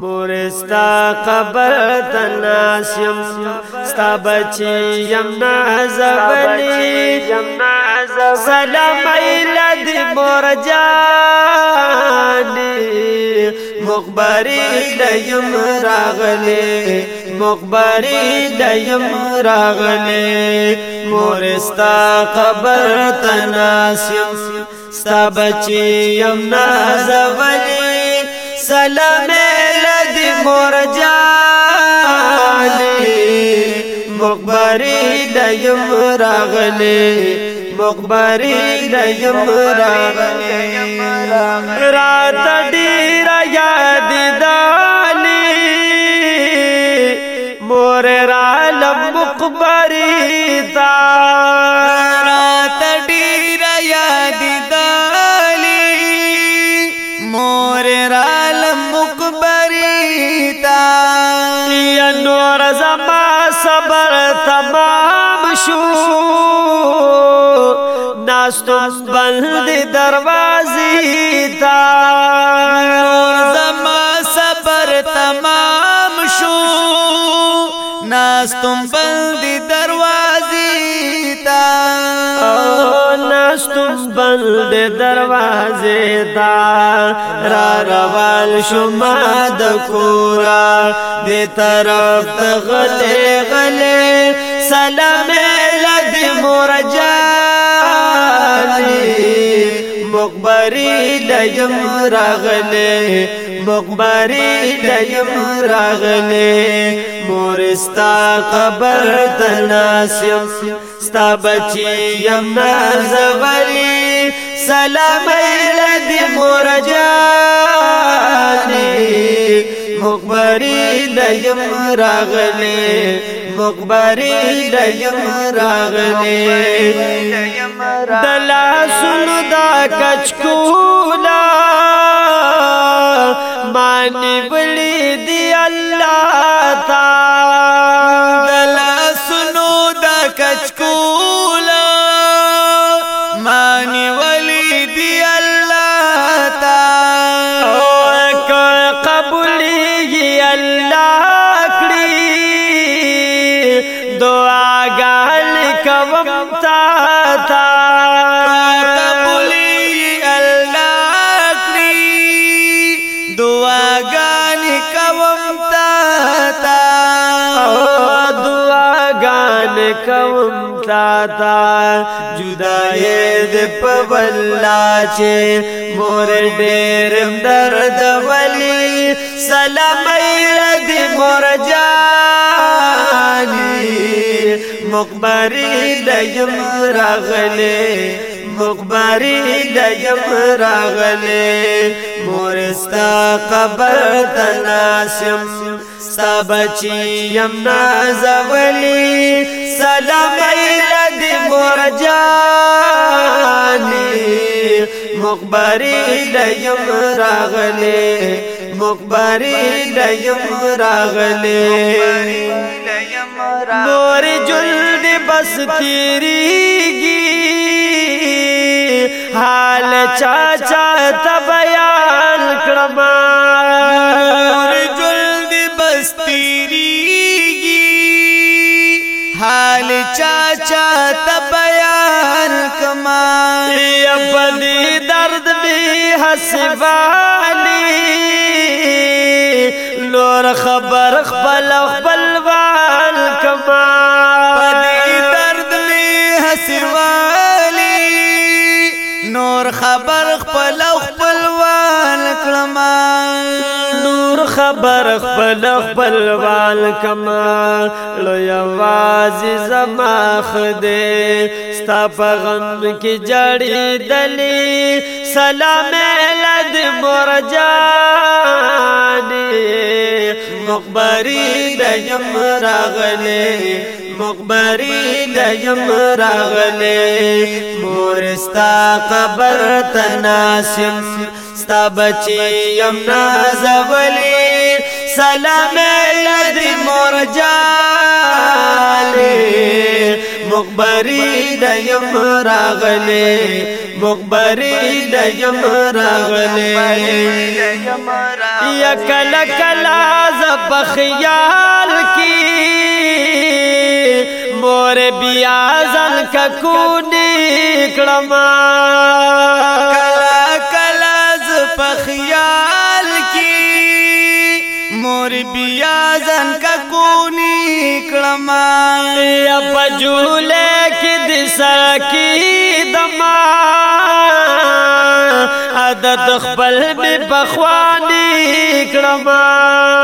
مورستا قبر تناسیم ستا بچی یم چیمنا سلام ایلد مور جانی مقبری راغلی ڈیم رقبری ڈیم رگلے مورستہ خبر تناسم سب چیمنا سبلی سلم مور جاني مقبري د يم راغلي مقبري د يم راغلي رات ډیر یاد دالي مور را لب مقبري تا تمام شو نس ناس بند دروازی تا زما صبر تمام شو نسط تم بند دشمن دے دروازے دار را روان شما د کورا دے طرف تغلے غلے سلام لد مرجالی مقبری لیم راغلے مقبری لیم راغلے مورستا قبر تناسیم ستا بچی یم زبری سلام مور مرجانی مقبری راغلی مقبری لیم راغلی دلا سندا کچکولا مانی بلی دی اللہ کوم تا تا جدای د پبلا چې مور ډېر درد ولي سلام رد مور جاني مقبري د يم راغله مقبري د يم راغله مورستا قبر تناسم ستا بچی يم نازولی سلام مور مرجانی مقبری لیم راغلی مقبری لیم راغلی رگلے جلد بس تیری گی حال چاچا تا بیان کما یا پدی درد بی حسبانی لور خبر خپل خپل وال کما خبر خپل خپلوان کما لوی आवाज زما خده ستا په غم کې جړې دلی سلام لد مرجانی مخبری د یم راغله مقبری د یم راغله مورستا قبر تناسم ستا بچی یم نازولی سلام لدی مرجالی مقبری دیم راغلی مقبری دیم راغلی یا کلا کلا زب خیال کی مور بیا ځن ککو نکړم دنیا زن کا کونی کلما یا پجولے کی دسر کی دما عدد خپل می بخوانی کلما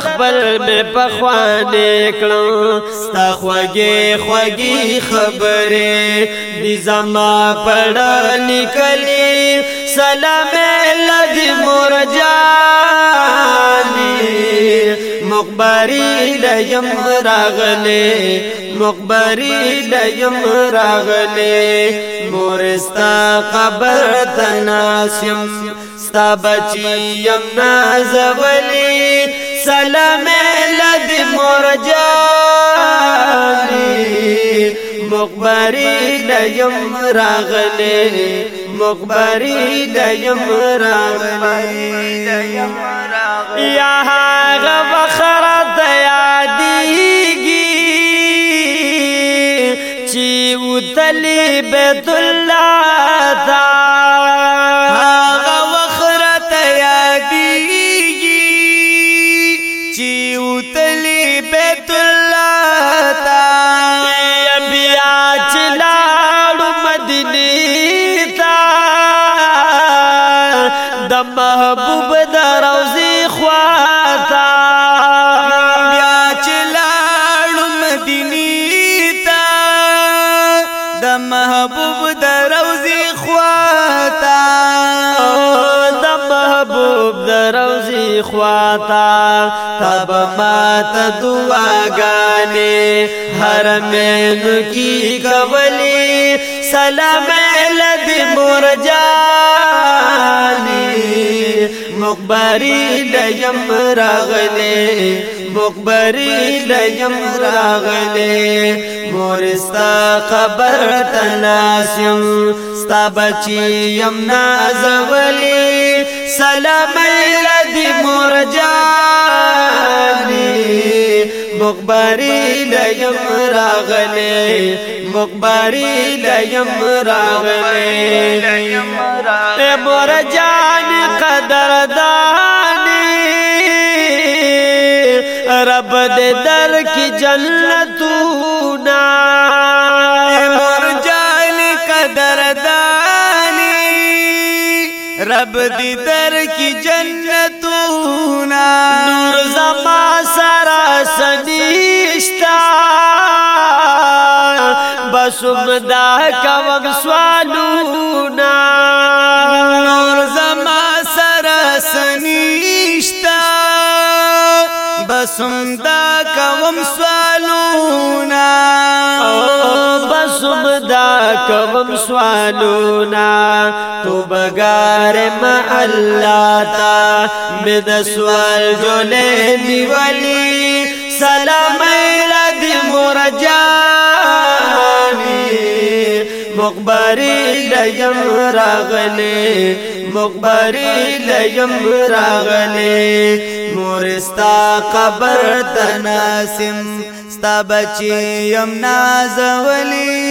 خپل به پخوانې کړم ستا خوږې خوږې خبرې دې زما پړه نکلي سلام لدې مور جاني مخبري لیم راغلي مخبري لیم راغلي مورستا قبر تناسیم ستا بچی يم نازولی سلام لد مرجاني مقبري ليم راغلي مقبري ليم راغلي يا هاغ بخرة دياديگي چي وتلي بيت الله د محبوب د روزي خواتا بیا چلاړو مدینی تا د محبوب د روزي خواتا د محبوب د روزي خواتا تب مات دعاګانې حرمین کی کولی سلام لدی مرجانی بک بری لگلے مقبری بری لگلے مور سا خبر تناسم نلمی مور جا ری بک بری مقبری بک باری لگلے لگے مور جا در کی جن دون ج رب دی در کی نور سرا سنیشتا بس امدا جن سر نور بسم سرا سنیشتا بس امدا سوالونا بسم دا کب سوالونا تو بغیر مد سوالی والی سلام جا مخبری لیم راغلی مخبری لیم راغلی مورستا قبر تناسم ستا بچیم نازولی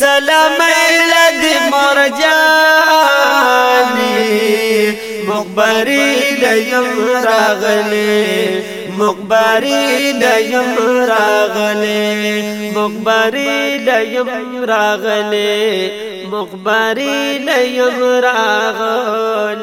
سلام ایلد مرجانی مخبری لیم راغلی مقبری راغلے مقبری دعی راغلے مقبری دیم راغلے